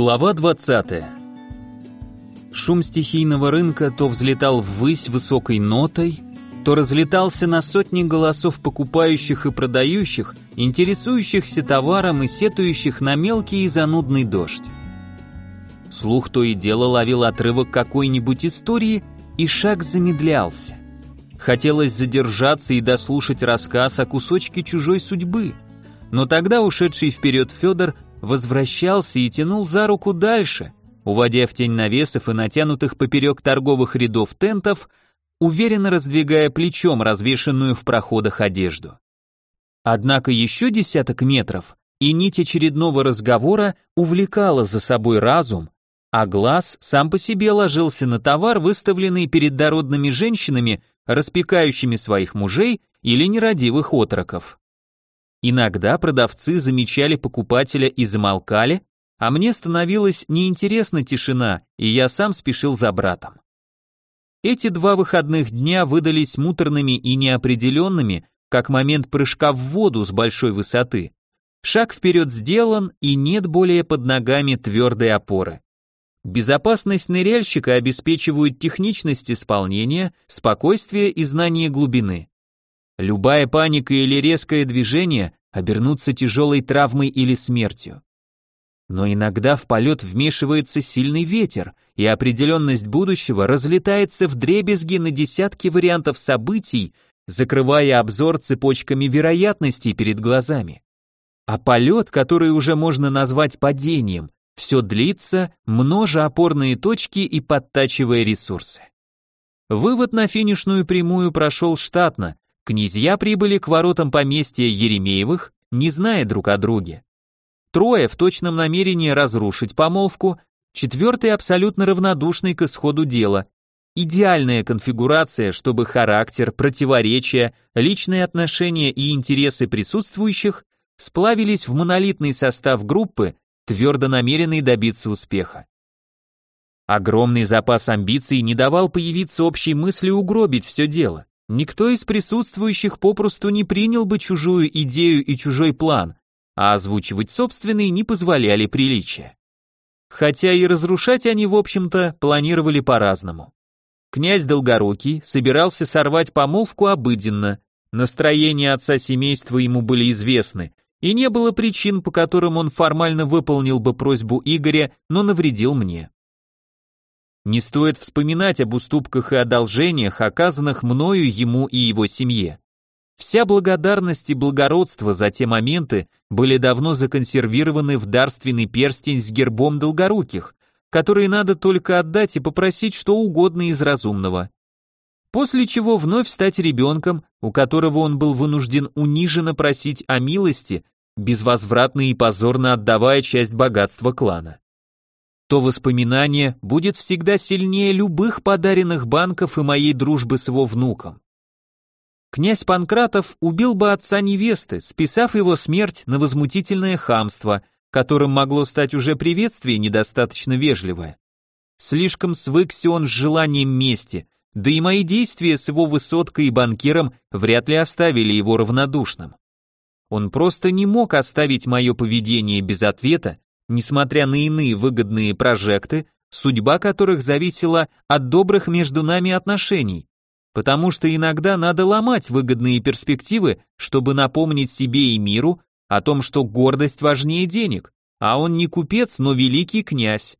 Глава 20. Шум стихийного рынка то взлетал ввысь высокой нотой, то разлетался на сотни голосов покупающих и продающих, интересующихся товаром и сетующих на мелкий и занудный дождь. Слух то и дело ловил отрывок какой-нибудь истории, и шаг замедлялся. Хотелось задержаться и дослушать рассказ о кусочке чужой судьбы, но тогда ушедший вперед Федор возвращался и тянул за руку дальше, уводя в тень навесов и натянутых поперек торговых рядов тентов, уверенно раздвигая плечом развешенную в проходах одежду. Однако еще десяток метров, и нить очередного разговора увлекала за собой разум, а глаз сам по себе ложился на товар, выставленный перед дородными женщинами, распекающими своих мужей или нерадивых отроков. Иногда продавцы замечали покупателя и замолкали, а мне становилась неинтересна тишина, и я сам спешил за братом. Эти два выходных дня выдались муторными и неопределенными, как момент прыжка в воду с большой высоты. Шаг вперед сделан, и нет более под ногами твердой опоры. Безопасность ныряльщика обеспечивают техничность исполнения, спокойствие и знание глубины. Любая паника или резкое движение обернутся тяжелой травмой или смертью. Но иногда в полет вмешивается сильный ветер, и определенность будущего разлетается в дребезги на десятки вариантов событий, закрывая обзор цепочками вероятностей перед глазами. А полет, который уже можно назвать падением, все длится, множа опорные точки и подтачивая ресурсы. Вывод на финишную прямую прошел штатно, Князья прибыли к воротам поместья Еремеевых, не зная друг о друге. Трое в точном намерении разрушить помолвку, четвертый абсолютно равнодушный к исходу дела. Идеальная конфигурация, чтобы характер, противоречия, личные отношения и интересы присутствующих сплавились в монолитный состав группы, твердо намеренной добиться успеха. Огромный запас амбиций не давал появиться общей мысли угробить все дело. Никто из присутствующих попросту не принял бы чужую идею и чужой план, а озвучивать собственный не позволяли приличия. Хотя и разрушать они, в общем-то, планировали по-разному. Князь Долгорукий собирался сорвать помолвку обыденно, настроения отца семейства ему были известны, и не было причин, по которым он формально выполнил бы просьбу Игоря, но навредил мне. Не стоит вспоминать об уступках и одолжениях, оказанных мною ему и его семье. Вся благодарность и благородство за те моменты были давно законсервированы в дарственный перстень с гербом долгоруких, который надо только отдать и попросить что угодно из разумного. После чего вновь стать ребенком, у которого он был вынужден униженно просить о милости, безвозвратно и позорно отдавая часть богатства клана то воспоминание будет всегда сильнее любых подаренных банков и моей дружбы с его внуком. Князь Панкратов убил бы отца невесты, списав его смерть на возмутительное хамство, которым могло стать уже приветствие недостаточно вежливое. Слишком свыкся он с желанием мести, да и мои действия с его высоткой и банкиром вряд ли оставили его равнодушным. Он просто не мог оставить мое поведение без ответа, несмотря на иные выгодные прожекты, судьба которых зависела от добрых между нами отношений, потому что иногда надо ломать выгодные перспективы, чтобы напомнить себе и миру о том, что гордость важнее денег, а он не купец, но великий князь.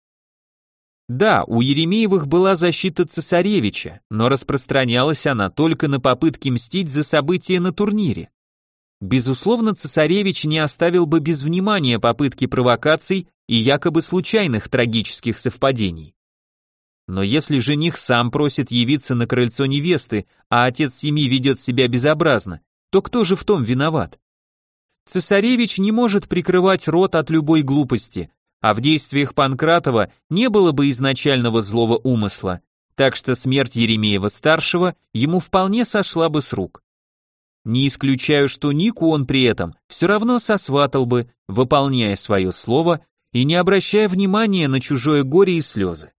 Да, у Еремеевых была защита цесаревича, но распространялась она только на попытки мстить за события на турнире. Безусловно, цесаревич не оставил бы без внимания попытки провокаций и якобы случайных трагических совпадений. Но если жених сам просит явиться на крыльцо невесты, а отец семьи ведет себя безобразно, то кто же в том виноват? Цесаревич не может прикрывать рот от любой глупости, а в действиях Панкратова не было бы изначального злого умысла, так что смерть Еремеева-старшего ему вполне сошла бы с рук. Не исключаю, что Нику он при этом все равно сосватал бы, выполняя свое слово и не обращая внимания на чужое горе и слезы.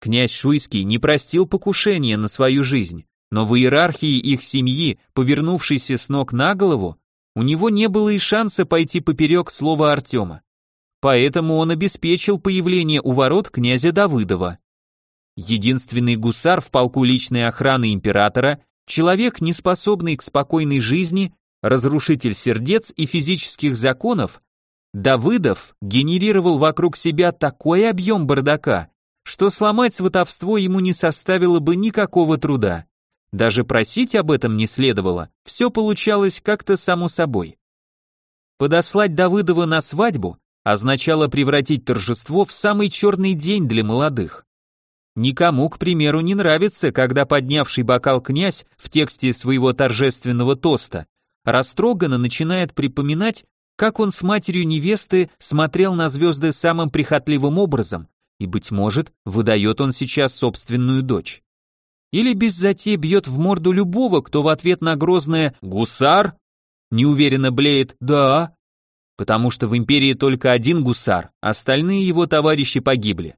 Князь Шуйский не простил покушения на свою жизнь, но в иерархии их семьи, повернувшейся с ног на голову, у него не было и шанса пойти поперек слова Артема. поэтому он обеспечил появление у ворот князя Давыдова. Единственный гусар в полку личной охраны императора, человек, не способный к спокойной жизни, разрушитель сердец и физических законов, Давыдов генерировал вокруг себя такой объем бардака, что сломать сватовство ему не составило бы никакого труда. Даже просить об этом не следовало, все получалось как-то само собой. Подослать Давыдова на свадьбу означало превратить торжество в самый черный день для молодых. Никому, к примеру, не нравится, когда поднявший бокал князь в тексте своего торжественного тоста растроганно начинает припоминать, как он с матерью невесты смотрел на звезды самым прихотливым образом, и, быть может, выдает он сейчас собственную дочь. Или без затей бьет в морду любого, кто в ответ на грозное «Гусар?» неуверенно блеет «Да», потому что в империи только один гусар, остальные его товарищи погибли.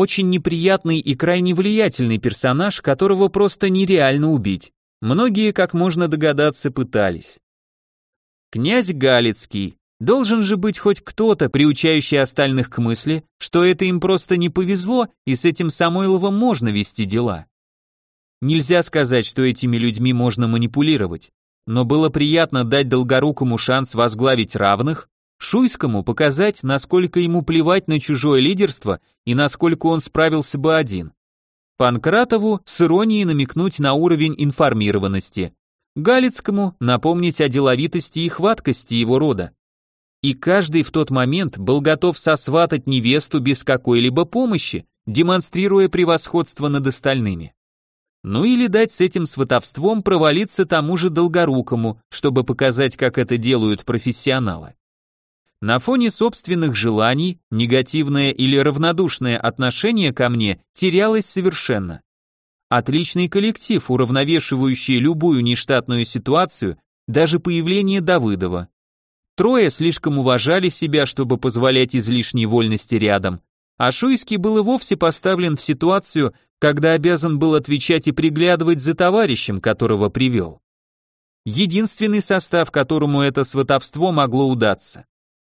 Очень неприятный и крайне влиятельный персонаж, которого просто нереально убить. Многие, как можно догадаться, пытались. Князь Галицкий. Должен же быть хоть кто-то, приучающий остальных к мысли, что это им просто не повезло, и с этим Самойловым можно вести дела. Нельзя сказать, что этими людьми можно манипулировать, но было приятно дать Долгорукому шанс возглавить равных, Шуйскому показать, насколько ему плевать на чужое лидерство и насколько он справился бы один. Панкратову с иронией намекнуть на уровень информированности, Галицкому напомнить о деловитости и хваткости его рода. И каждый в тот момент был готов сосватать невесту без какой-либо помощи, демонстрируя превосходство над остальными. Ну или дать с этим сватовством провалиться тому же Долгорукому, чтобы показать, как это делают профессионалы. На фоне собственных желаний негативное или равнодушное отношение ко мне терялось совершенно. Отличный коллектив, уравновешивающий любую нештатную ситуацию, даже появление Давыдова. Трое слишком уважали себя, чтобы позволять излишней вольности рядом, а Шуйский был и вовсе поставлен в ситуацию, когда обязан был отвечать и приглядывать за товарищем, которого привел. Единственный состав, которому это сватовство могло удаться.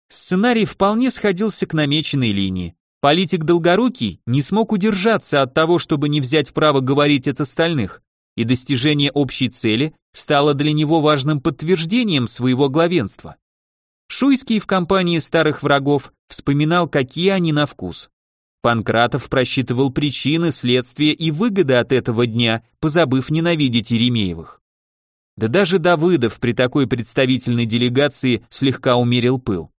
Сценарий вполне сходился к намеченной линии. Политик Долгорукий не смог удержаться от того, чтобы не взять право говорить от остальных, и достижение общей цели стало для него важным подтверждением своего главенства. Шуйский в компании старых врагов вспоминал, какие они на вкус. Панкратов просчитывал причины, следствия и выгоды от этого дня, позабыв ненавидеть Еремеевых. Да даже Давыдов при такой представительной делегации слегка умерил пыл.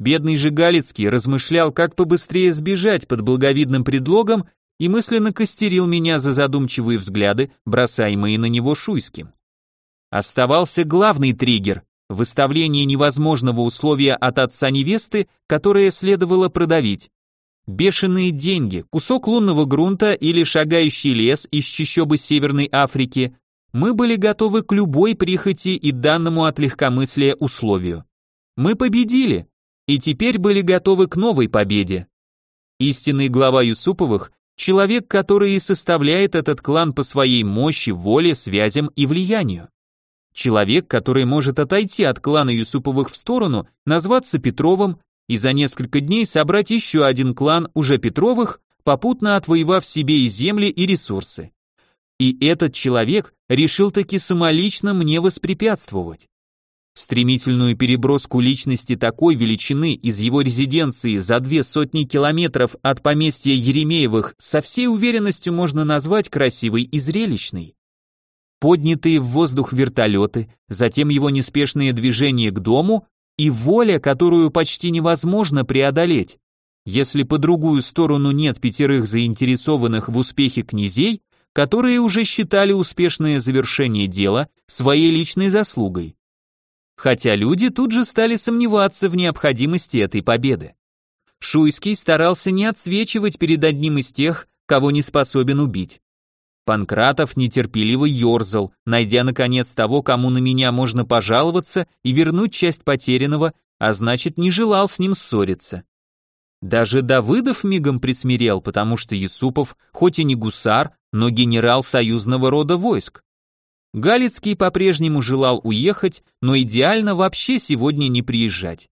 Бедный же Галицкий размышлял, как побыстрее сбежать под благовидным предлогом и мысленно костерил меня за задумчивые взгляды, бросаемые на него Шуйским. Оставался главный триггер – выставление невозможного условия от отца невесты, которое следовало продавить. Бешеные деньги, кусок лунного грунта или шагающий лес из чащобы Северной Африки – мы были готовы к любой прихоти и данному от легкомыслия условию. Мы победили, и теперь были готовы к новой победе. Истинный глава Юсуповых – человек, который и составляет этот клан по своей мощи, воле, связям и влиянию. Человек, который может отойти от клана Юсуповых в сторону, назваться Петровым и за несколько дней собрать еще один клан уже Петровых, попутно отвоевав себе и земли, и ресурсы. И этот человек решил таки самолично мне воспрепятствовать. Стремительную переброску личности такой величины из его резиденции за две сотни километров от поместья Еремеевых со всей уверенностью можно назвать красивой и зрелищной. Поднятые в воздух вертолеты, затем его неспешные движения к дому и воля, которую почти невозможно преодолеть. Если по другую сторону нет пятерых заинтересованных в успехе князей, которые уже считали успешное завершение дела своей личной заслугой хотя люди тут же стали сомневаться в необходимости этой победы. Шуйский старался не отсвечивать перед одним из тех, кого не способен убить. Панкратов нетерпеливо ерзал, найдя наконец того, кому на меня можно пожаловаться и вернуть часть потерянного, а значит не желал с ним ссориться. Даже Давыдов мигом присмирел, потому что Юсупов, хоть и не гусар, но генерал союзного рода войск. Галицкий по-прежнему желал уехать, но идеально вообще сегодня не приезжать.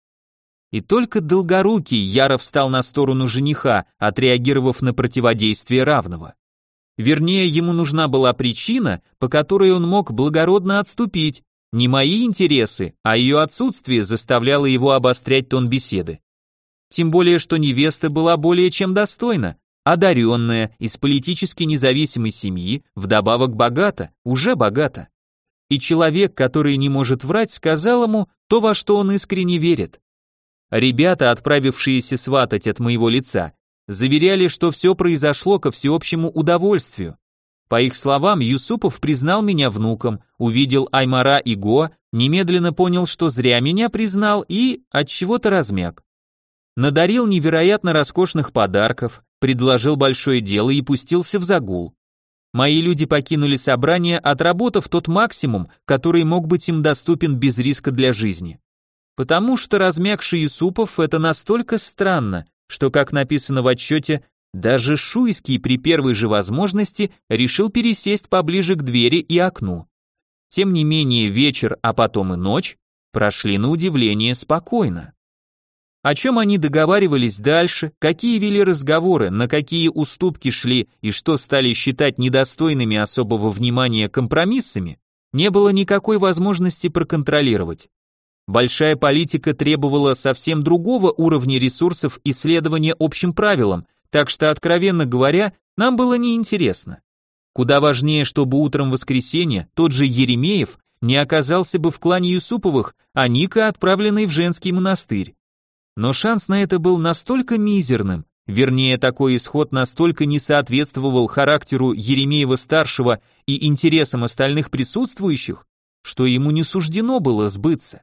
и только Долгорукий яро встал на сторону жениха, отреагировав на противодействие равного. Вернее, ему нужна была причина, по которой он мог благородно отступить, не мои интересы, а ее отсутствие заставляло его обострять тон беседы. Тем более, что невеста была более чем достойна, одаренная, из политически независимой семьи, вдобавок богата, уже богата. И человек, который не может врать, сказал ему то, во что он искренне верит. Ребята, отправившиеся сватать от моего лица, заверяли, что все произошло ко всеобщему удовольствию. По их словам, Юсупов признал меня внуком, увидел Аймара и Го, немедленно понял, что зря меня признал и от чего-то размяк. Надарил невероятно роскошных подарков, предложил большое дело и пустился в загул. Мои люди покинули собрание, отработав тот максимум, который мог быть им доступен без риска для жизни. Потому что размягший Юсупов это настолько странно, что, как написано в отчете, даже Шуйский при первой же возможности решил пересесть поближе к двери и окну. Тем не менее вечер, а потом и ночь прошли на удивление спокойно. О чем они договаривались дальше, какие вели разговоры, на какие уступки шли и что стали считать недостойными особого внимания компромиссами, не было никакой возможности проконтролировать. Большая политика требовала совсем другого уровня ресурсов и следования общим правилам, так что, откровенно говоря, нам было неинтересно. Куда важнее, чтобы утром воскресенья тот же Еремеев не оказался бы в клане Юсуповых, а Ника отправленный в женский монастырь. Но шанс на это был настолько мизерным, вернее, такой исход настолько не соответствовал характеру Еремеева-старшего и интересам остальных присутствующих, что ему не суждено было сбыться.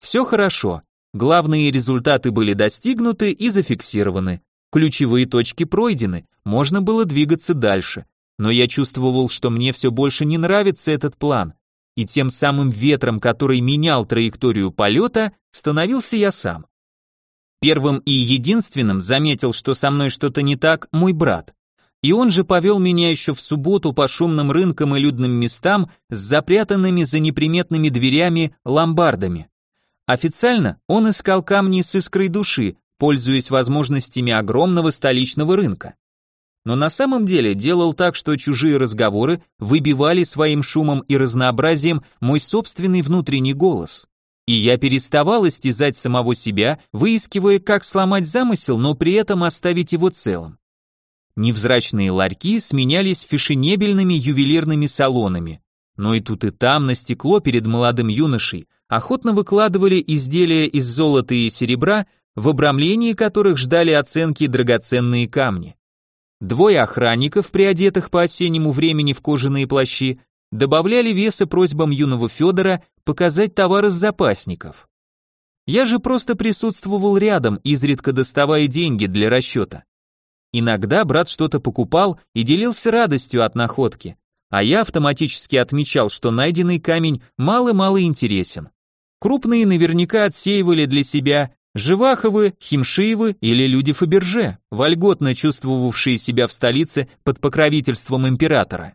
Все хорошо. Главные результаты были достигнуты и зафиксированы. Ключевые точки пройдены, можно было двигаться дальше. Но я чувствовал, что мне все больше не нравится этот план. И тем самым ветром, который менял траекторию полета, становился я сам. Первым и единственным заметил, что со мной что-то не так, мой брат. И он же повел меня еще в субботу по шумным рынкам и людным местам с запрятанными за неприметными дверями ломбардами. Официально он искал камни с искрой души, пользуясь возможностями огромного столичного рынка. Но на самом деле делал так, что чужие разговоры выбивали своим шумом и разнообразием мой собственный внутренний голос. И я переставал истязать самого себя, выискивая, как сломать замысел, но при этом оставить его целым. Невзрачные ларьки сменялись фешенебельными ювелирными салонами. Но и тут и там на стекло перед молодым юношей охотно выкладывали изделия из золота и серебра, в обрамлении которых ждали оценки драгоценные камни. Двое охранников, приодетых по осеннему времени в кожаные плащи, добавляли веса просьбам юного Федора показать товар из запасников. Я же просто присутствовал рядом, изредка доставая деньги для расчета. Иногда брат что-то покупал и делился радостью от находки, а я автоматически отмечал, что найденный камень мало-мало интересен. Крупные наверняка отсеивали для себя Живаховы, Химшиевы или люди Фаберже, вольготно чувствовавшие себя в столице под покровительством императора.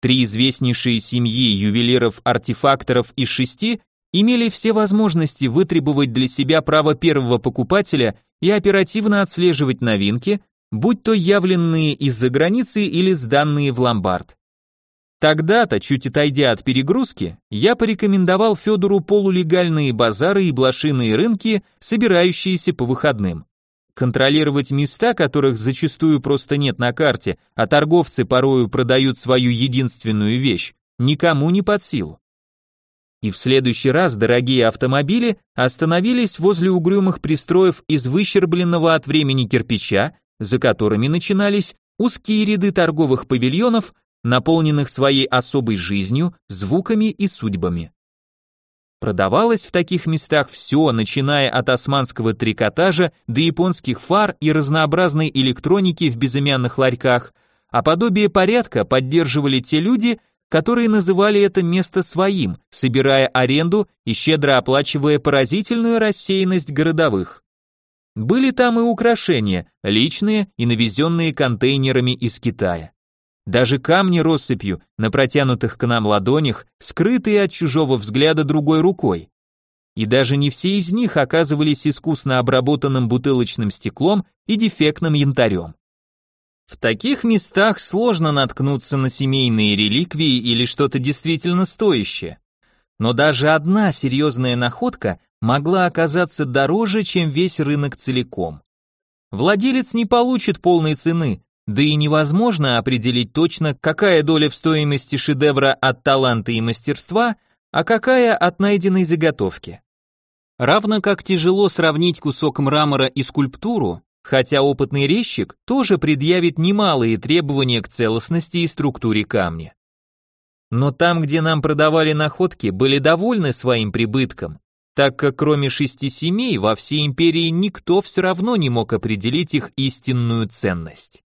Три известнейшие семьи ювелиров-артефакторов из шести имели все возможности вытребовать для себя право первого покупателя и оперативно отслеживать новинки, будь то явленные из-за границы или сданные в ломбард. Тогда-то, чуть отойдя от перегрузки, я порекомендовал Федору полулегальные базары и блошиные рынки, собирающиеся по выходным. Контролировать места, которых зачастую просто нет на карте, а торговцы порою продают свою единственную вещь, никому не под силу. И в следующий раз дорогие автомобили остановились возле угрюмых пристроев из выщербленного от времени кирпича, за которыми начинались узкие ряды торговых павильонов наполненных своей особой жизнью, звуками и судьбами. Продавалось в таких местах все, начиная от османского трикотажа до японских фар и разнообразной электроники в безымянных ларьках, а подобие порядка поддерживали те люди, которые называли это место своим, собирая аренду и щедро оплачивая поразительную рассеянность городовых. Были там и украшения, личные и навезенные контейнерами из Китая. Даже камни россыпью на протянутых к нам ладонях, скрытые от чужого взгляда другой рукой. и даже не все из них оказывались искусно обработанным бутылочным стеклом и дефектным янтарем. В таких местах сложно наткнуться на семейные реликвии или что-то действительно стоящее. Но даже одна серьезная находка могла оказаться дороже, чем весь рынок целиком. Владелец не получит полной цены, да и невозможно определить точно, какая доля в стоимости шедевра от таланта и мастерства, а какая от найденной заготовки. Равно как тяжело сравнить кусок мрамора и скульптуру, хотя опытный резчик тоже предъявит немалые требования к целостности и структуре камня. Но там, где нам продавали находки, были довольны своим прибытком, так как кроме шести семей во всей империи никто все равно не мог определить их истинную ценность.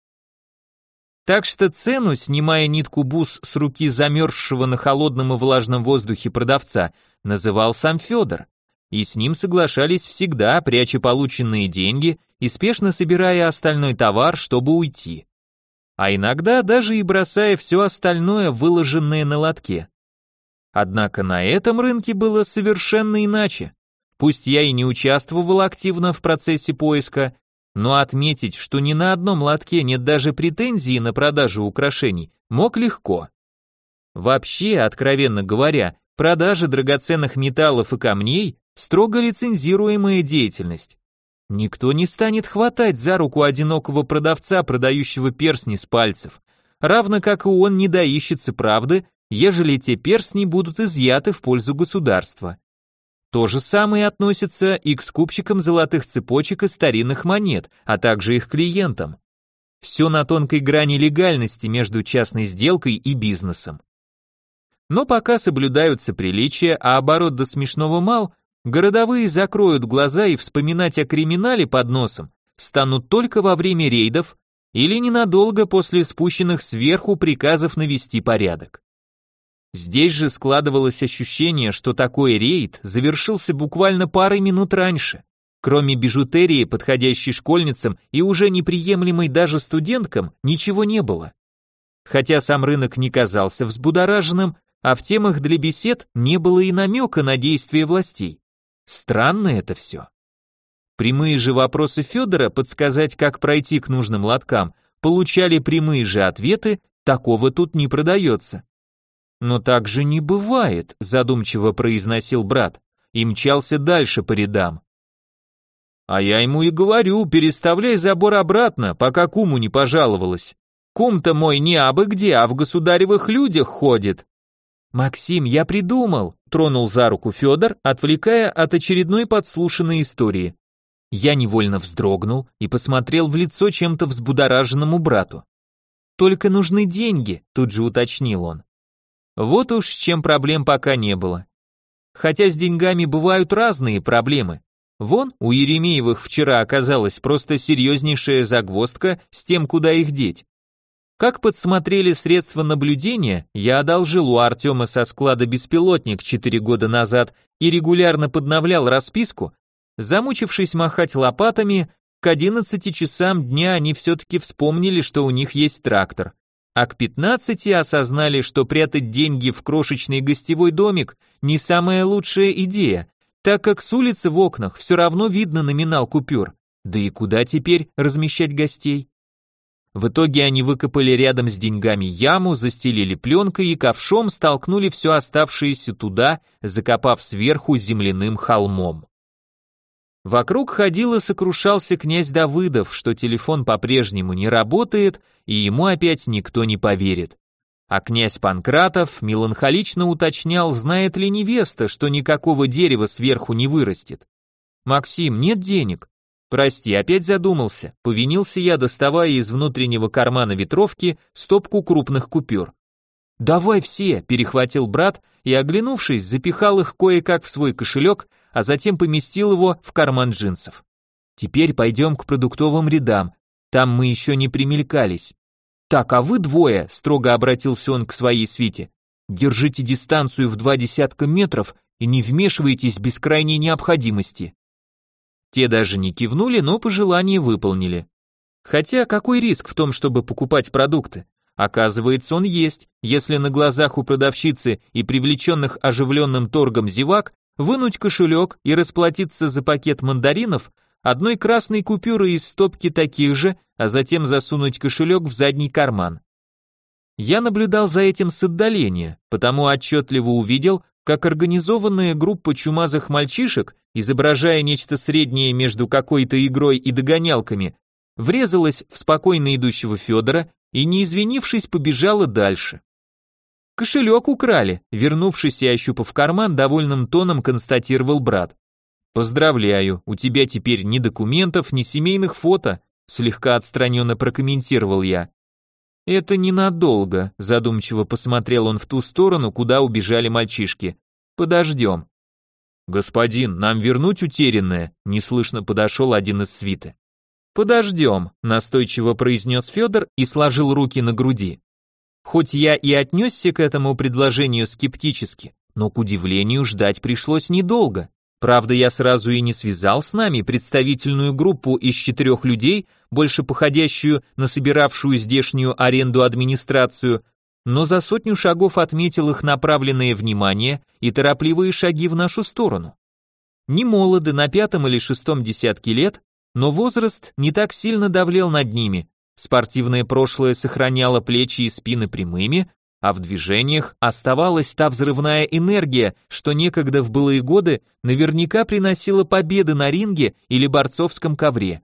Так что цену, снимая нитку бус с руки замерзшего на холодном и влажном воздухе продавца, называл сам Федор, и с ним соглашались всегда, пряча полученные деньги и спешно собирая остальной товар, чтобы уйти. А иногда даже и бросая все остальное, выложенное на лотке. Однако на этом рынке было совершенно иначе. Пусть я и не участвовал активно в процессе поиска, но отметить, что ни на одном лотке нет даже претензии на продажу украшений, мог легко. Вообще, откровенно говоря, продажа драгоценных металлов и камней – строго лицензируемая деятельность. Никто не станет хватать за руку одинокого продавца, продающего перстни с пальцев, равно как и он не доищется правды ежели те перстни будут изъяты в пользу государства. То же самое относится и к скупщикам золотых цепочек и старинных монет, а также их клиентам. Все на тонкой грани легальности между частной сделкой и бизнесом. Но пока соблюдаются приличия, а оборот до смешного мал, городовые закроют глаза и вспоминать о криминале под носом станут только во время рейдов или ненадолго после спущенных сверху приказов навести порядок. Здесь же складывалось ощущение, что такой рейд завершился буквально парой минут раньше. Кроме бижутерии, подходящей школьницам и уже неприемлемой даже студенткам, ничего не было. Хотя сам рынок не казался взбудораженным, а в темах для бесед не было и намека на действия властей. Странно это все. Прямые же вопросы Федора подсказать, как пройти к нужным лоткам, получали прямые же ответы, такого тут не продается. Но так же не бывает, задумчиво произносил брат и мчался дальше по рядам. А я ему и говорю, переставляй забор обратно, пока куму не пожаловалась. Кум-то мой не абы где, а в государевых людях ходит. Максим, я придумал, тронул за руку Федор, отвлекая от очередной подслушанной истории. Я невольно вздрогнул и посмотрел в лицо чем-то взбудораженному брату. Только нужны деньги, тут же уточнил он. Вот уж с чем проблем пока не было. Хотя с деньгами бывают разные проблемы. Вон, у Еремеевых вчера оказалась просто серьезнейшая загвоздка с тем, куда их деть. Как подсмотрели средства наблюдения, я одолжил у Артема со склада беспилотник 4 года назад и регулярно подновлял расписку, замучившись махать лопатами, к 11 часам дня они все-таки вспомнили, что у них есть трактор а к 15 осознали, что прятать деньги в крошечный гостевой домик не самая лучшая идея, так как с улицы в окнах все равно видно номинал купюр. Да и куда теперь размещать гостей? В итоге они выкопали рядом с деньгами яму, застелили пленкой и ковшом столкнули все оставшееся туда, закопав сверху земляным холмом. Вокруг ходил и сокрушался князь Давыдов, что телефон по-прежнему не работает, и ему опять никто не поверит. А князь Панкратов меланхолично уточнял, знает ли невеста, что никакого дерева сверху не вырастет. «Максим, нет денег». «Прости, опять задумался», повинился я, доставая из внутреннего кармана ветровки стопку крупных купюр. «Давай все», перехватил брат и, оглянувшись, запихал их кое-как в свой кошелек, а затем поместил его в карман джинсов. Теперь пойдем к продуктовым рядам, там мы еще не примелькались. Так, а вы двое, строго обратился он к своей свите, держите дистанцию в два десятка метров и не вмешивайтесь без крайней необходимости. Те даже не кивнули, но пожелание выполнили. Хотя какой риск в том, чтобы покупать продукты? Оказывается, он есть, если на глазах у продавщицы и привлеченных оживленным торгом зевак вынуть кошелек и расплатиться за пакет мандаринов одной красной купюрой из стопки таких же, а затем засунуть кошелек в задний карман. Я наблюдал за этим с отдаления, потому отчетливо увидел, как организованная группа чумазых мальчишек, изображая нечто среднее между какой-то игрой и догонялками, врезалась в спокойно идущего Федора и, не извинившись, побежала дальше. Кошелек украли, вернувшись и ощупав карман, довольным тоном констатировал брат. «Поздравляю, у тебя теперь ни документов, ни семейных фото», слегка отстраненно прокомментировал я. «Это ненадолго», задумчиво посмотрел он в ту сторону, куда убежали мальчишки. «Подождем». «Господин, нам вернуть утерянное?» неслышно подошел один из свиты. «Подождем», настойчиво произнес Федор и сложил руки на груди. Хоть я и отнесся к этому предложению скептически, но к удивлению ждать пришлось недолго. Правда, я сразу и не связал с нами представительную группу из четырех людей, больше походящую на собиравшую здешнюю аренду администрацию, но за сотню шагов отметил их направленное внимание и торопливые шаги в нашу сторону. Не молоды, на пятом или шестом десятке лет, но возраст не так сильно давлел над ними, спортивное прошлое сохраняло плечи и спины прямыми, а в движениях оставалась та взрывная энергия, что некогда в былые годы наверняка приносила победы на ринге или борцовском ковре.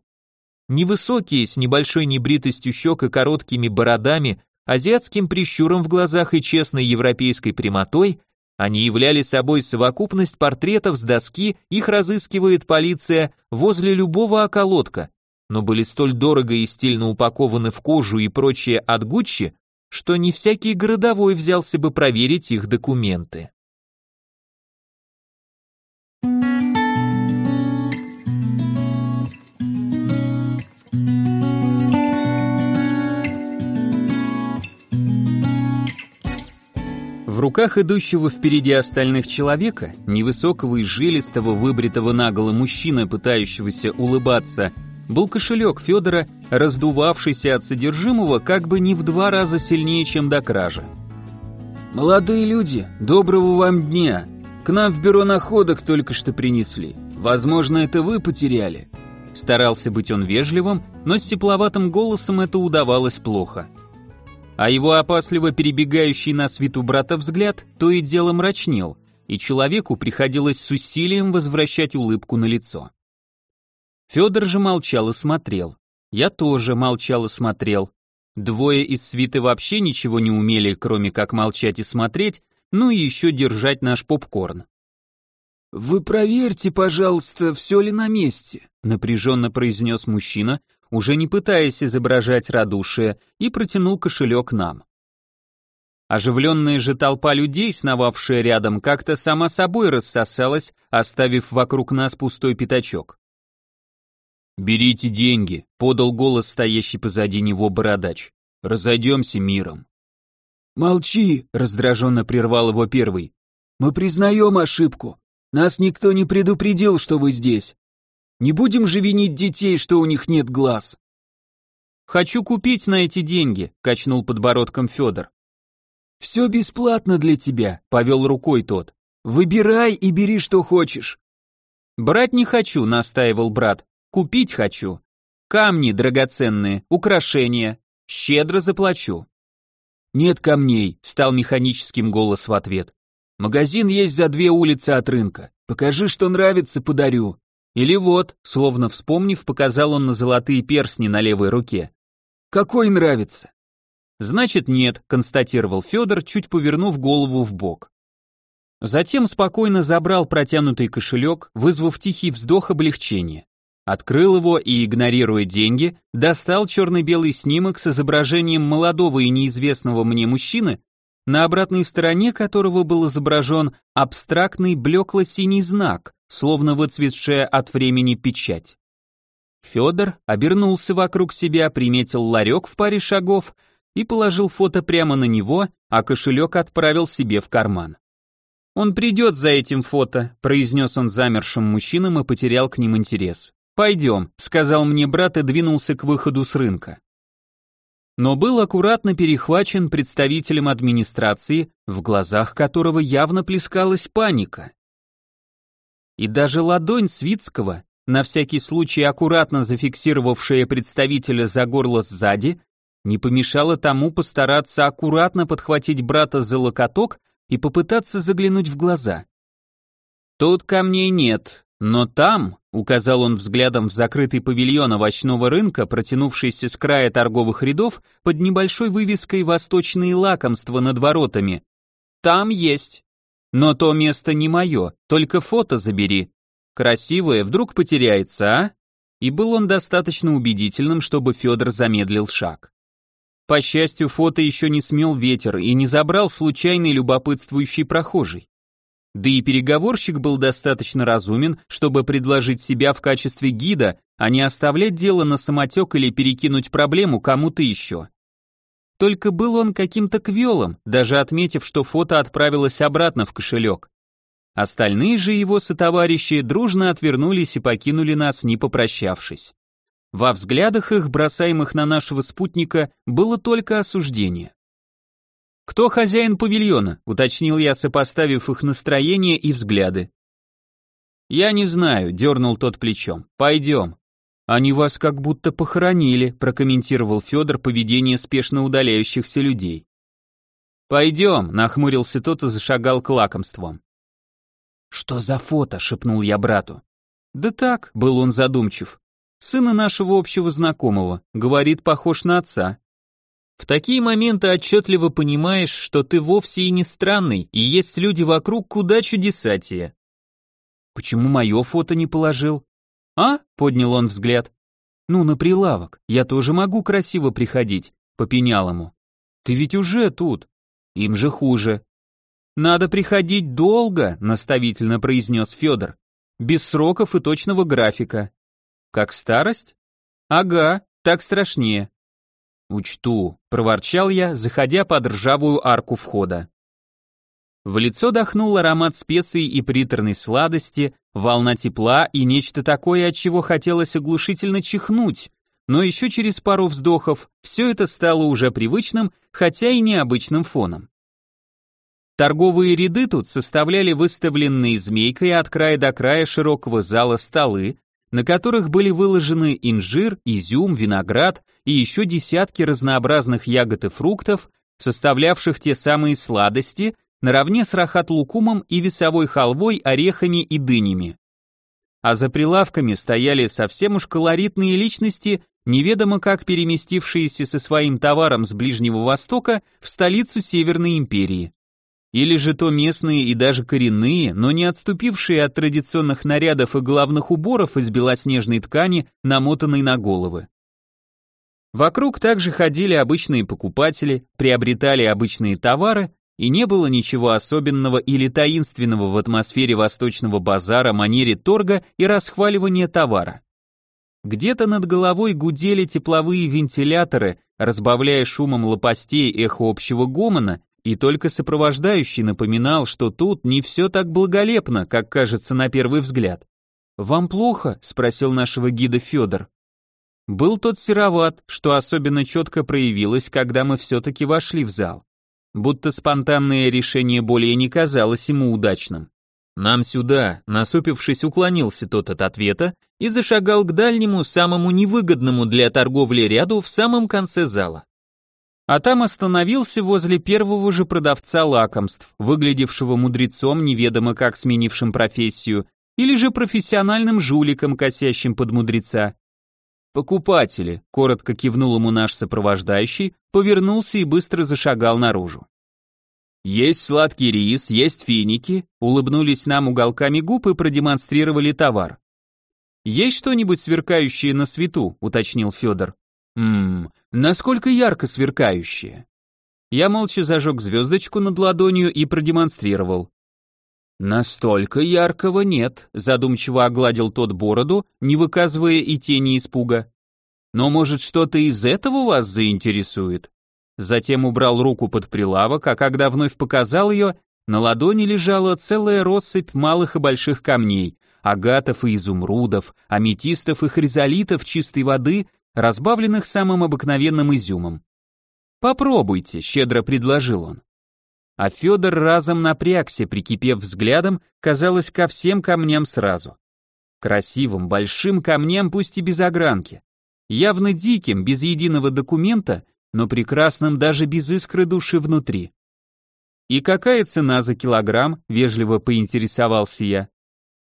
Невысокие, с небольшой небритостью щек и короткими бородами, азиатским прищуром в глазах и честной европейской прямотой, они являли собой совокупность портретов с доски, их разыскивает полиция возле любого околотка, но были столь дорого и стильно упакованы в кожу и прочее от Гуччи, что не всякий городовой взялся бы проверить их документы. В руках идущего впереди остальных человека, невысокого и жилистого, выбритого наголо мужчины, пытающегося улыбаться был кошелек Федора, раздувавшийся от содержимого как бы не в два раза сильнее, чем до кражи. «Молодые люди, доброго вам дня! К нам в бюро находок только что принесли. Возможно, это вы потеряли». Старался быть он вежливым, но с тепловатым голосом это удавалось плохо. А его опасливо перебегающий на свету брата взгляд то и дело мрачнел, и человеку приходилось с усилием возвращать улыбку на лицо. Федор же молчал и смотрел. Я тоже молчал и смотрел. Двое из свиты вообще ничего не умели, кроме как молчать и смотреть, ну и еще держать наш попкорн. «Вы проверьте, пожалуйста, все ли на месте», напряженно произнес мужчина, уже не пытаясь изображать радушие, и протянул кошелек нам. Оживленная же толпа людей, сновавшая рядом, как-то сама собой рассосалась, оставив вокруг нас пустой пятачок. «Берите деньги», — подал голос стоящий позади него бородач. «Разойдемся миром». «Молчи», — раздраженно прервал его первый. «Мы признаем ошибку. Нас никто не предупредил, что вы здесь. Не будем же винить детей, что у них нет глаз». «Хочу купить на эти деньги», — качнул подбородком Федор. «Все бесплатно для тебя», — повел рукой тот. «Выбирай и бери, что хочешь». «Брать не хочу», — настаивал брат. Купить хочу. Камни драгоценные, украшения. Щедро заплачу. Нет камней, стал механическим голос в ответ. Магазин есть за две улицы от рынка. Покажи, что нравится, подарю. Или вот, словно вспомнив, показал он на золотые перстни на левой руке. Какой нравится? Значит, нет, констатировал Федор, чуть повернув голову в бок. Затем спокойно забрал протянутый кошелек, вызвав тихий вздох облегчения. Открыл его и, игнорируя деньги, достал черно-белый снимок с изображением молодого и неизвестного мне мужчины, на обратной стороне которого был изображен абстрактный блекло-синий знак, словно выцветшая от времени печать. Федор обернулся вокруг себя, приметил ларек в паре шагов и положил фото прямо на него, а кошелек отправил себе в карман. «Он придет за этим фото», произнес он замершим мужчинам и потерял к ним интерес. «Пойдем», — сказал мне брат и двинулся к выходу с рынка. Но был аккуратно перехвачен представителем администрации, в глазах которого явно плескалась паника. и даже ладонь Свицкого, на всякий случай аккуратно зафиксировавшая представителя за горло сзади, не помешала тому постараться аккуратно подхватить брата за локоток и попытаться заглянуть в глаза. «Тут камней нет, но там», — указал он взглядом в закрытый павильон овощного рынка, протянувшийся с края торговых рядов под небольшой вывеской «Восточные лакомства» над воротами. «Там есть. Но то место не мое, только фото забери. Красивое вдруг потеряется, а?» И был он достаточно убедительным, чтобы Федор замедлил шаг. По счастью, фото еще не смел ветер и не забрал случайный любопытствующий прохожий. Да и переговорщик был достаточно разумен, чтобы предложить себя в качестве гида, а не оставлять дело на самотек или перекинуть проблему кому-то еще. Только был он каким-то квелом, даже отметив, что фото отправилось обратно в кошелек. Остальные же его сотоварищи дружно отвернулись и покинули нас, не попрощавшись. Во взглядах их, бросаемых на нашего спутника, было только осуждение. «Кто хозяин павильона?» — уточнил я, сопоставив их настроение и взгляды. «Я не знаю», — дернул тот плечом. «Пойдем». «Они вас как будто похоронили», — прокомментировал Федор поведение спешно удаляющихся людей. «Пойдем», — нахмурился тот и зашагал к лакомствам. «Что за фото?» — шепнул я брату. «Да так», — был он задумчив. «Сына нашего общего знакомого, говорит, похож на отца». В такие моменты отчетливо понимаешь, что ты вовсе и не странный, и есть люди вокруг куда чудесатее. Почему мое фото не положил? А? Поднял он взгляд. Ну, на прилавок. Я тоже могу красиво приходить, попенял ему. Ты ведь уже тут. Им же хуже. Надо приходить долго, наставительно произнес Федор. Без сроков и точного графика. Как старость? Ага, так страшнее. «Учту», — проворчал я, заходя под ржавую арку входа. В лицо дохнул аромат специй и приторной сладости, волна тепла и нечто такое, от чего хотелось оглушительно чихнуть, но еще через пару вздохов все это стало уже привычным, хотя и необычным фоном. Торговые ряды тут составляли выставленные змейкой от края до края широкого зала столы, на которых были выложены инжир, изюм, виноград и еще десятки разнообразных ягод и фруктов, составлявших те самые сладости, наравне с рахат-лукумом и весовой халвой, орехами и дынями. А за прилавками стояли совсем уж колоритные личности, неведомо как переместившиеся со своим товаром с Ближнего Востока в столицу Северной империи. Или же то местные и даже коренные, но не отступившие от традиционных нарядов и главных уборов из белоснежной ткани, намотанной на головы. Вокруг также ходили обычные покупатели, приобретали обычные товары, и не было ничего особенного или таинственного в атмосфере восточного базара, манере торга и расхваливания товара. Где-то над головой гудели тепловые вентиляторы, разбавляя шумом лопастей эхо общего гомона, и только сопровождающий напоминал, что тут не все так благолепно, как кажется на первый взгляд. «Вам плохо?» — спросил нашего гида Федор. Был тот сероват, что особенно четко проявилось, когда мы все-таки вошли в зал. Будто спонтанное решение более не казалось ему удачным. «Нам сюда», насупившись, уклонился тот от ответа и зашагал к дальнему, самому невыгодному для торговли ряду в самом конце зала а там остановился возле первого же продавца лакомств, выглядевшего мудрецом, неведомо как сменившим профессию, или же профессиональным жуликом, косящим под мудреца. «Покупатели», — коротко кивнул ему наш сопровождающий, повернулся и быстро зашагал наружу. «Есть сладкий рис, есть финики», улыбнулись нам уголками губ и продемонстрировали товар. «Есть что-нибудь сверкающее на свету?» — уточнил Федор. «Ммм, насколько ярко сверкающее?» Я молча зажег звездочку над ладонью и продемонстрировал. «Настолько яркого нет», задумчиво огладил тот бороду, не выказывая и тени испуга. «Но может что-то из этого вас заинтересует?» Затем убрал руку под прилавок, а когда вновь показал ее, на ладони лежала целая россыпь малых и больших камней, агатов и изумрудов, аметистов и хризолитов чистой воды разбавленных самым обыкновенным изюмом. «Попробуйте», — щедро предложил он. а Федор разом напрягся, прикипев взглядом, казалось, ко всем камням сразу. Красивым, большим камням, пусть и без огранки. Явно диким, без единого документа, но прекрасным даже без искры души внутри. «И какая цена за килограмм?» – вежливо поинтересовался я.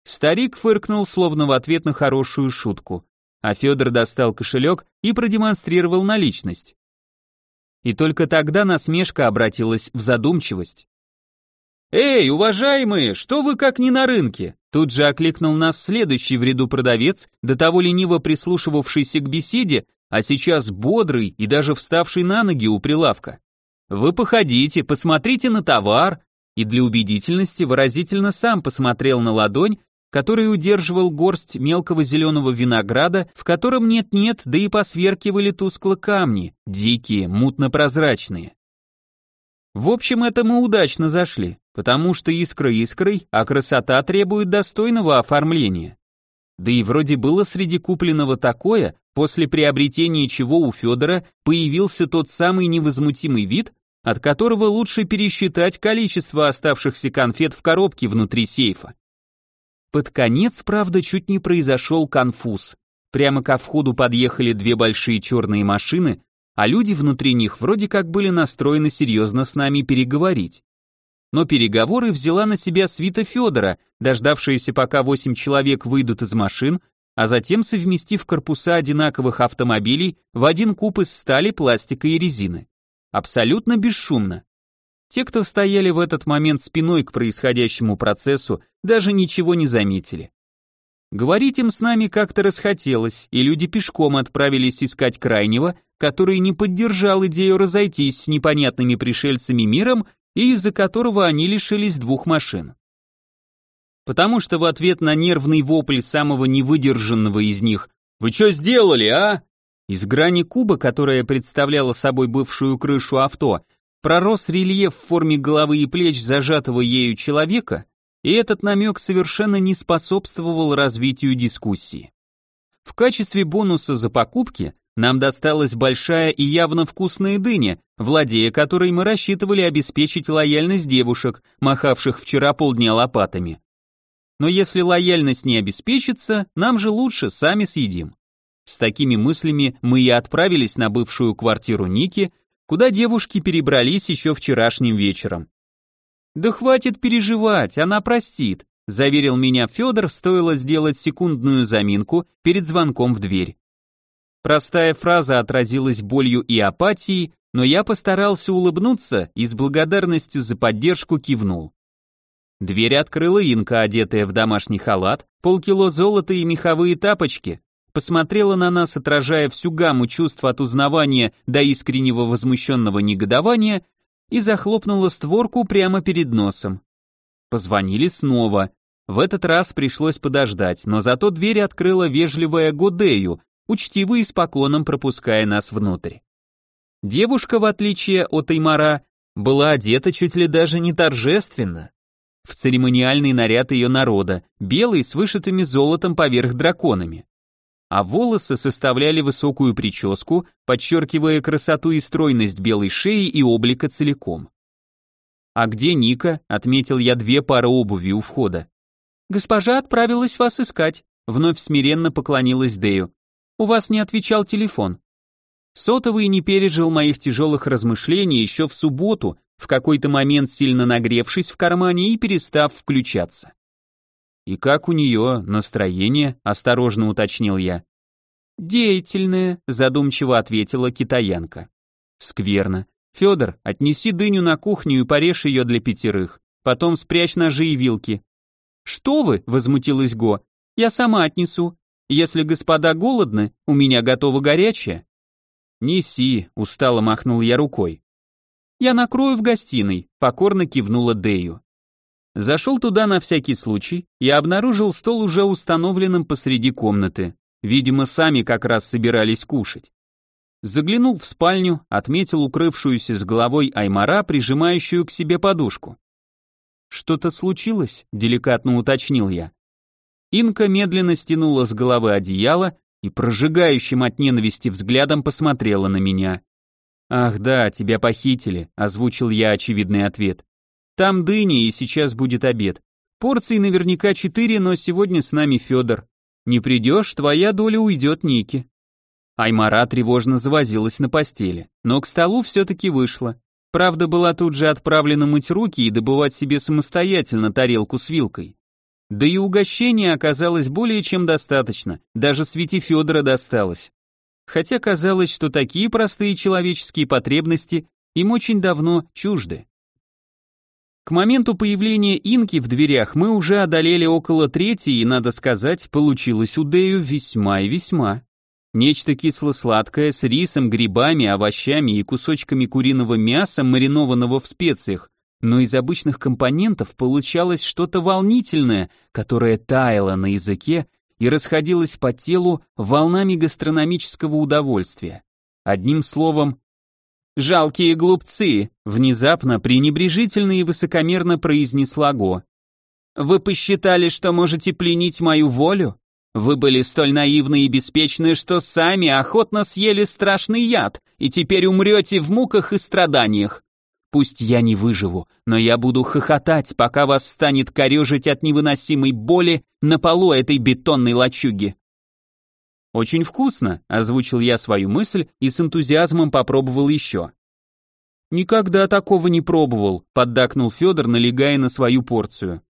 Старик фыркнул, словно в ответ на хорошую шутку, а Федор достал кошелек и продемонстрировал наличность. И только тогда насмешка обратилась в задумчивость. «Эй, уважаемые, что вы как не на рынке?» Тут же окликнул нас следующий в ряду продавец, до того лениво прислушивавшийся к беседе, а сейчас бодрый и даже вставший на ноги у прилавка. «Вы походите, посмотрите на товар», и для убедительности выразительно сам посмотрел на ладонь, который удерживал горсть мелкого зеленого винограда, в котором нет-нет, да и посверкивали тускло камни, дикие, мутно-прозрачные. В общем, это мы удачно зашли, потому что искра искрой, а красота требует достойного оформления. Да и вроде было среди купленного такое, после приобретения чего у Федора появился тот самый невозмутимый вид, от которого лучше пересчитать количество оставшихся конфет в коробке внутри сейфа. Под конец, правда, чуть не произошел конфуз. Прямо ко входу подъехали две большие черные машины, а люди внутри них вроде как были настроены серьезно с нами переговорить. Но переговоры взяла на себя свита Федора, дождавшаяся пока восемь человек выйдут из машин, а затем совместив корпуса одинаковых автомобилей в один куб из стали, пластика и резины. Абсолютно бесшумно. Те, кто стояли в этот момент спиной к происходящему процессу, даже ничего не заметили. Говорить им с нами как-то расхотелось, и люди пешком отправились искать крайнего, который не поддержал идею разойтись с непонятными пришельцами миром и из-за которого они лишились двух машин. Потому что в ответ на нервный вопль самого невыдержанного из них «Вы что сделали, а?» Из грани куба, которая представляла собой бывшую крышу авто, пророс рельеф в форме головы и плеч зажатого ею человека, и этот намек совершенно не способствовал развитию дискуссии. В качестве бонуса за покупки нам досталась большая и явно вкусная дыня, владея которой мы рассчитывали обеспечить лояльность девушек, махавших вчера полдня лопатами. Но если лояльность не обеспечится, нам же лучше, сами съедим. С такими мыслями мы и отправились на бывшую квартиру Ники, куда девушки перебрались еще вчерашним вечером. «Да хватит переживать, она простит», заверил меня Федор, стоило сделать секундную заминку перед звонком в дверь. Простая фраза отразилась болью и апатией, но я постарался улыбнуться и с благодарностью за поддержку кивнул. Дверь открыла Инка, одетая в домашний халат, полкило золота и меховые тапочки, посмотрела на нас, отражая всю гамму чувств от узнавания до искреннего возмущенного негодования и захлопнула створку прямо перед носом. Позвонили снова. В этот раз пришлось подождать, но зато дверь открыла вежливая Годею, учтиво и с поклоном пропуская нас внутрь. Девушка, в отличие от Эймара, была одета чуть ли даже не торжественно. В церемониальный наряд ее народа, белый с вышитыми золотом поверх драконами а волосы составляли высокую прическу, подчеркивая красоту и стройность белой шеи и облика целиком. «А где Ника?» — отметил я две пары обуви у входа. «Госпожа отправилась вас искать», — вновь смиренно поклонилась Дею. «У вас не отвечал телефон». Сотовый не пережил моих тяжелых размышлений еще в субботу, в какой-то момент сильно нагревшись в кармане и перестав включаться. «И как у нее настроение?» – осторожно уточнил я. «Деятельное», – задумчиво ответила китаянка. «Скверно. Федор, отнеси дыню на кухню и порежь ее для пятерых. Потом спрячь ножи и вилки». «Что вы?» – возмутилась Го. «Я сама отнесу. Если господа голодны, у меня готово горячее». «Неси», – устало махнул я рукой. «Я накрою в гостиной», – покорно кивнула Дею. Зашел туда на всякий случай и обнаружил стол уже установленным посреди комнаты. Видимо, сами как раз собирались кушать. Заглянул в спальню, отметил укрывшуюся с головой Аймара, прижимающую к себе подушку. «Что-то случилось?» – деликатно уточнил я. Инка медленно стянула с головы одеяло и прожигающим от ненависти взглядом посмотрела на меня. «Ах да, тебя похитили», – озвучил я очевидный ответ. Там дыни, и сейчас будет обед. Порций наверняка четыре, но сегодня с нами Федор. Не придешь, твоя доля уйдет Ники. Аймара тревожно завозилась на постели, но к столу все-таки вышла. Правда, была тут же отправлена мыть руки и добывать себе самостоятельно тарелку с вилкой. Да и угощения оказалось более чем достаточно, даже Свете Федора досталось. Хотя казалось, что такие простые человеческие потребности им очень давно чужды. К моменту появления инки в дверях мы уже одолели около трети, и, надо сказать, получилось у Дею весьма и весьма. Нечто кисло-сладкое с рисом, грибами, овощами и кусочками куриного мяса, маринованного в специях, но из обычных компонентов получалось что-то волнительное, которое таяло на языке и расходилось по телу волнами гастрономического удовольствия. Одним словом, «Жалкие глупцы!» — внезапно, пренебрежительно и высокомерно произнесла Го. «Вы посчитали, что можете пленить мою волю? Вы были столь наивны и беспечны, что сами охотно съели страшный яд, и теперь умрете в муках и страданиях. Пусть я не выживу, но я буду хохотать, пока вас станет корежить от невыносимой боли на полу этой бетонной лачуги. «Очень вкусно», – озвучил я свою мысль и с энтузиазмом попробовал еще. «Никогда такого не пробовал», – поддакнул Федор, налегая на свою порцию.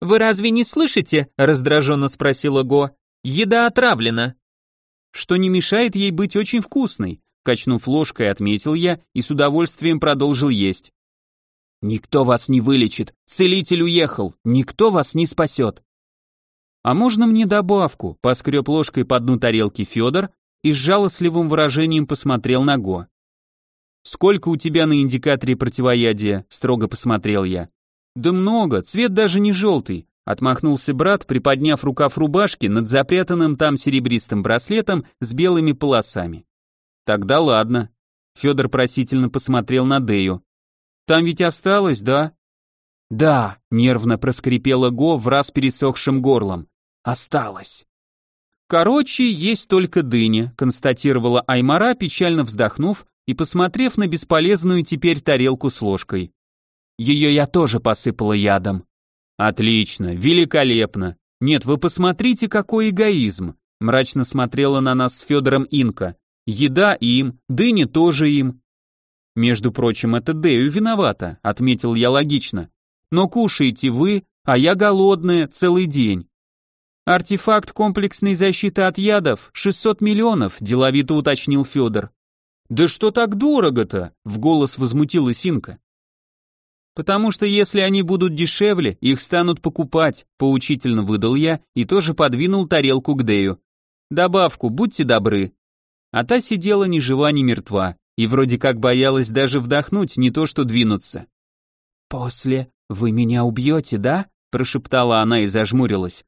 «Вы разве не слышите?» – раздраженно спросила Го. «Еда отравлена». «Что не мешает ей быть очень вкусной», – качнув ложкой, отметил я и с удовольствием продолжил есть. «Никто вас не вылечит, целитель уехал, никто вас не спасет». «А можно мне добавку?» – поскреб ложкой по дну тарелки Федор и с жалостливым выражением посмотрел на Го. «Сколько у тебя на индикаторе противоядия?» – строго посмотрел я. «Да много, цвет даже не желтый», – отмахнулся брат, приподняв рукав рубашки над запрятанным там серебристым браслетом с белыми полосами. «Тогда ладно». Федор просительно посмотрел на Дею. «Там ведь осталось, да?» «Да», — нервно проскрипела Го в раз пересохшим горлом осталось. Короче, есть только дыня, констатировала Аймара, печально вздохнув и посмотрев на бесполезную теперь тарелку с ложкой. Ее я тоже посыпала ядом. Отлично, великолепно. Нет, вы посмотрите, какой эгоизм. Мрачно смотрела на нас с Федором Инка. Еда им, дыня тоже им. Между прочим, это Дею виновата, отметил я логично. Но кушаете вы, а я голодная целый день. Артефакт комплексной защиты от ядов 600 миллионов, деловито уточнил Федор. Да что так дорого-то? В голос возмутилась Инка. Потому что если они будут дешевле, их станут покупать, поучительно выдал я и тоже подвинул тарелку к Дею. Добавку, будьте добры. А та сидела ни жива, ни мертва, и вроде как боялась даже вдохнуть, не то что двинуться. «После вы меня убьете, да?» прошептала она и зажмурилась.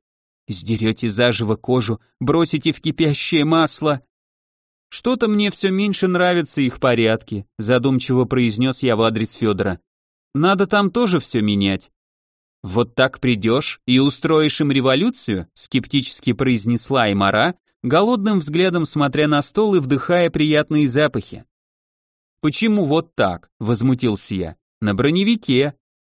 Сдерете заживо кожу, бросите в кипящее масло. Что-то мне все меньше нравятся их порядки, задумчиво произнес я в адрес Федора. Надо там тоже все менять. Вот так придешь и устроишь им революцию, скептически произнесла Аймара, голодным взглядом смотря на стол и вдыхая приятные запахи. Почему вот так? возмутился я. На броневике.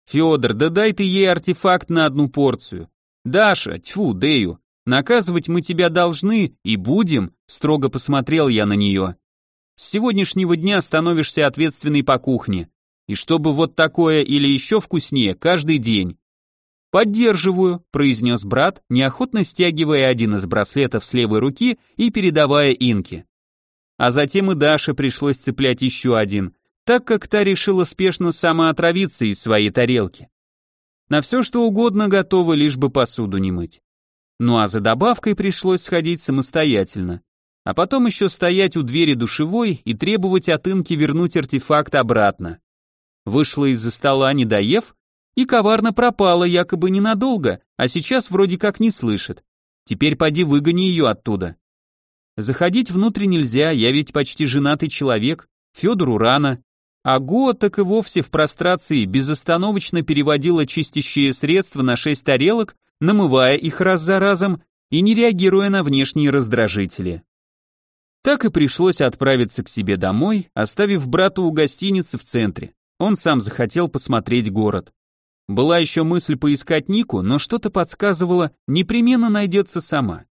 Федор, да дай ты ей артефакт на одну порцию. «Даша, тьфу, Дэю, наказывать мы тебя должны и будем», строго посмотрел я на нее. «С сегодняшнего дня становишься ответственной по кухне. И чтобы вот такое или еще вкуснее каждый день». «Поддерживаю», – произнес брат, неохотно стягивая один из браслетов с левой руки и передавая Инке. А затем и Даше пришлось цеплять еще один, так как та решила спешно самоотравиться из своей тарелки. На все что угодно готовы, лишь бы посуду не мыть. Ну а за добавкой пришлось сходить самостоятельно. А потом еще стоять у двери душевой и требовать от Инки вернуть артефакт обратно. Вышла из-за стола, не доев, и коварно пропала якобы ненадолго, а сейчас вроде как не слышит. Теперь поди выгони ее оттуда. Заходить внутрь нельзя, я ведь почти женатый человек, Федору рано, а Го так и вовсе в прострации безостановочно переводила чистящие средства на шесть тарелок, намывая их раз за разом и не реагируя на внешние раздражители. Так и пришлось отправиться к себе домой, оставив брату у гостиницы в центре. он сам захотел посмотреть город. Была еще мысль поискать Нику, но что-то подсказывало, непременно найдется сама.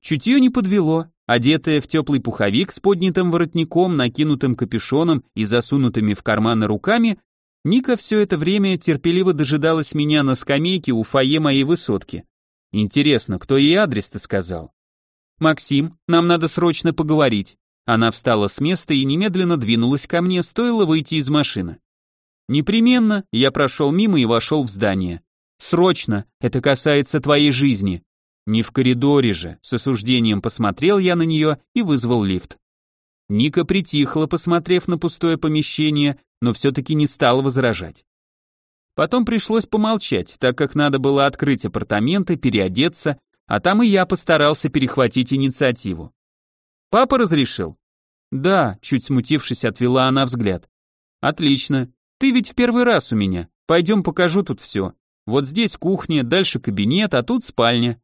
Чутье не подвело, одетая в теплый пуховик с поднятым воротником, накинутым капюшоном и засунутыми в карманы руками, Ника все это время терпеливо дожидалась меня на скамейке у фойе моей высотки. Интересно, кто ей адрес-то сказал? «Максим, нам надо срочно поговорить». Она встала с места и немедленно двинулась ко мне, стоило выйти из машины. Непременно я прошел мимо и вошел в здание. Срочно, это касается твоей жизни. Не в коридоре же, с осуждением посмотрел я на нее и вызвал лифт. Ника притихла, посмотрев на пустое помещение, но все-таки не стала возражать. Потом пришлось помолчать, так как надо было открыть апартаменты, переодеться, а там и я постарался перехватить инициативу. Папа разрешил? Да, чуть смутившись, отвела она взгляд. Отлично, ты ведь в первый раз у меня. Пойдем покажу тут все. Вот здесь кухня, дальше кабинет, а тут спальня.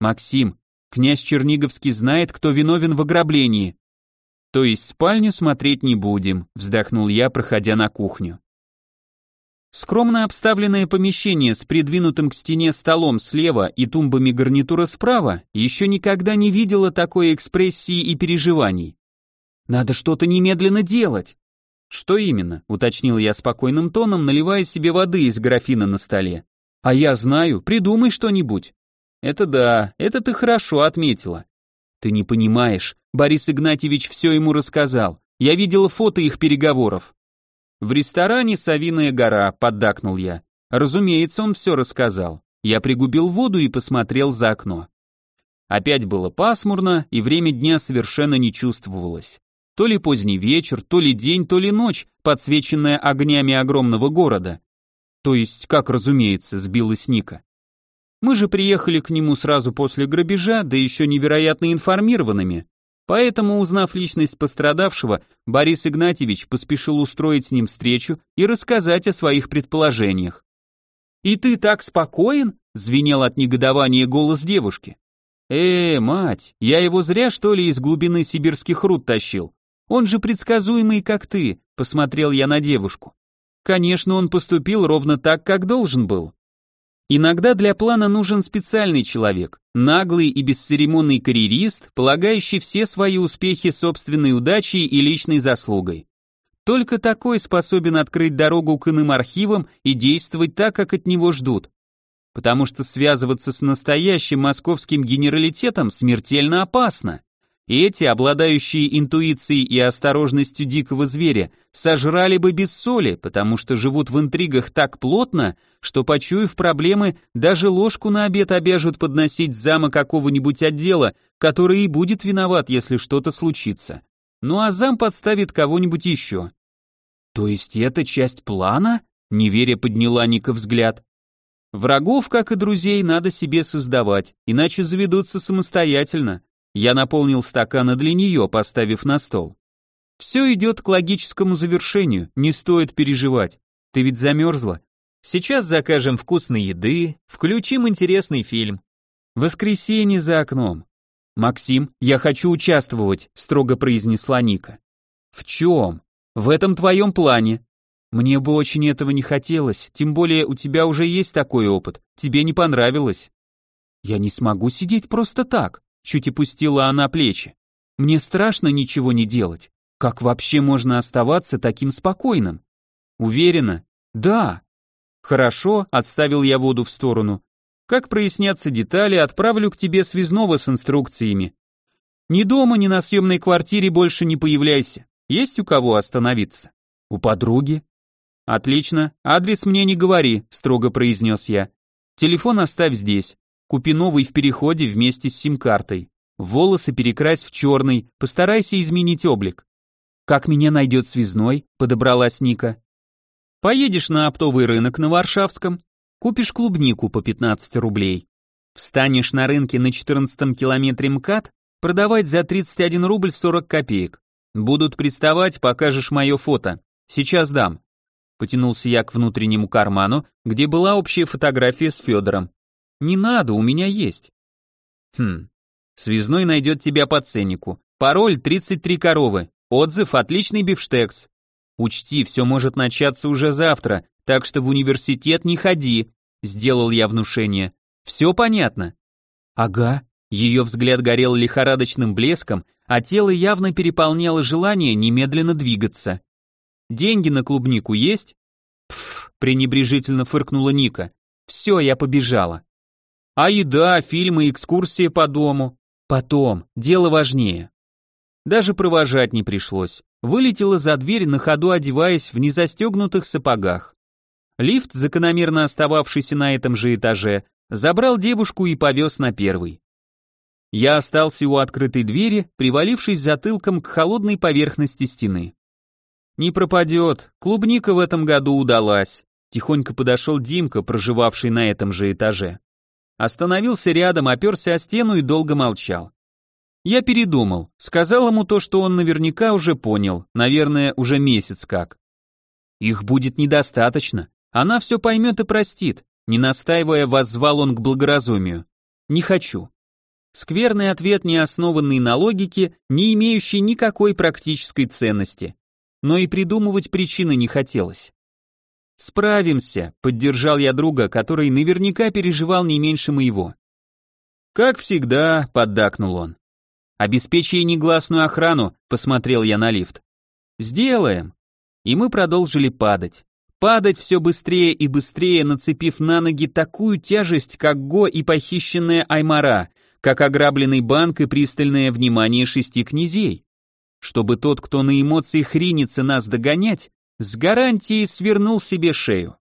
Максим, князь Черниговский знает, кто виновен в ограблении. То есть спальню смотреть не будем, вздохнул я, проходя на кухню. Скромно обставленное помещение с придвинутым к стене столом слева и тумбами гарнитура справа еще никогда не видела такой экспрессии и переживаний. Надо что-то немедленно делать. «Что именно?» — уточнил я спокойным тоном, наливая себе воды из графина на столе. «А я знаю, придумай что-нибудь». «Это да, это ты хорошо отметила». «Ты не понимаешь, Борис Игнатьевич все ему рассказал. Я видел фото их переговоров». «В ресторане «Савиная гора», — поддакнул я. Разумеется, он все рассказал. Я пригубил воду и посмотрел за окно. Опять было пасмурно, и время дня совершенно не чувствовалось. То ли поздний вечер, то ли день, то ли ночь, подсвеченная огнями огромного города. То есть, как разумеется, сбилась Ника. Мы же приехали к нему сразу после грабежа, да еще невероятно информированными. Поэтому, узнав личность пострадавшего, Борис Игнатьевич поспешил устроить с ним встречу и рассказать о своих предположениях. «И ты так спокоен?» — звенел от негодования голос девушки. «Э, мать, я его зря, что ли, из глубины сибирских руд тащил? Он же предсказуемый, как ты, посмотрел я на девушку. Конечно, он поступил ровно так, как должен был. Иногда для плана нужен специальный человек, наглый и бесцеремонный карьерист, полагающий все свои успехи собственной удачей и личной заслугой. Только такой способен открыть дорогу к иным архивам и действовать так, как от него ждут. Потому что связываться с настоящим московским генералитетом смертельно опасно. И эти, обладающие интуицией и осторожностью дикого зверя, сожрали бы без соли, потому что живут в интригах так плотно, что, почуяв проблемы, даже ложку на обед обяжут подносить зама какого-нибудь отдела, который и будет виноват, если что-то случится. Ну а зам подставит кого-нибудь еще. То есть это часть плана? Неверя подняла Ника взгляд. Врагов, как и друзей, надо себе создавать, иначе заведутся самостоятельно. Я наполнил стаканы для нее, поставив на стол. Все идет к логическому завершению, не стоит переживать. Ты ведь замерзла? Сейчас закажем вкусной еды, включим интересный фильм. Воскресенье за окном. Максим, я хочу участвовать, строго произнесла Ника. В чем? В этом твоем плане. Мне бы очень этого не хотелось, тем более у тебя уже есть такой опыт, тебе не понравилось. Я не смогу сидеть просто так чуть опустила она плечи. Мне страшно ничего не делать. Как вообще можно оставаться таким спокойным? Уверена? Да. Хорошо, отставил я воду в сторону. Как прояснятся детали, отправлю к тебе связного с инструкциями. Ни дома, ни на съемной квартире больше не появляйся. Есть у кого остановиться? У подруги? Отлично, адрес мне не говори, строго произнес я. Телефон оставь здесь. Купи новый в переходе вместе с сим-картой. Волосы перекрась в черный, постарайся изменить облик. Как меня найдет связной? Подобралась Ника. Поедешь на оптовый рынок на Варшавском, купишь клубнику по 15 рублей. Встанешь на рынке на 14 километре МКАД, продавать за 31 рубль 40 копеек. Будут приставать, покажешь мое фото. Сейчас дам. Потянулся я к внутреннему карману, где была общая фотография с Федором. Не надо, у меня есть. Хм. Связной найдет тебя по ценнику. Пароль 33 коровы. Отзыв отличный бифштекс. Учти, все может начаться уже завтра, так что в университет не ходи, сделал я внушение. Все понятно? Ага. Ее взгляд горел лихорадочным блеском, а тело явно переполняло желание немедленно двигаться. Деньги на клубнику есть? Пф, пренебрежительно фыркнула Ника. Все, я побежала. А еда, фильмы, экскурсии по дому? Потом, дело важнее. Даже провожать не пришлось. Вылетела за дверь, на ходу одеваясь в незастегнутых сапогах. Лифт, закономерно остававшийся на этом же этаже, забрал девушку и повез на первый. Я остался у открытой двери, привалившись затылком к холодной поверхности стены. Не пропадет, клубника в этом году удалась. Тихонько подошел Димка, проживавший на этом же этаже. Остановился рядом, оперся о стену и долго молчал. Я передумал, сказал ему то, что он наверняка уже понял, наверное, уже месяц как. Их будет недостаточно, она все поймет и простит, не настаивая, воззвал он к благоразумию. Не хочу. Скверный ответ, не основанный на логике, не имеющий никакой практической ценности. Но и придумывать причины не хотелось. «Справимся», — поддержал я друга, который наверняка переживал не меньше моего. «Как всегда», — поддакнул он. «Обеспечи негласную охрану», — посмотрел я на лифт. «Сделаем». И мы продолжили падать. Падать все быстрее и быстрее, нацепив на ноги такую тяжесть, как Го и похищенная Аймара, как ограбленный банк и пристальное внимание шести князей. Чтобы тот, кто на эмоциях ринется нас догонять, с гарантией свернул себе шею.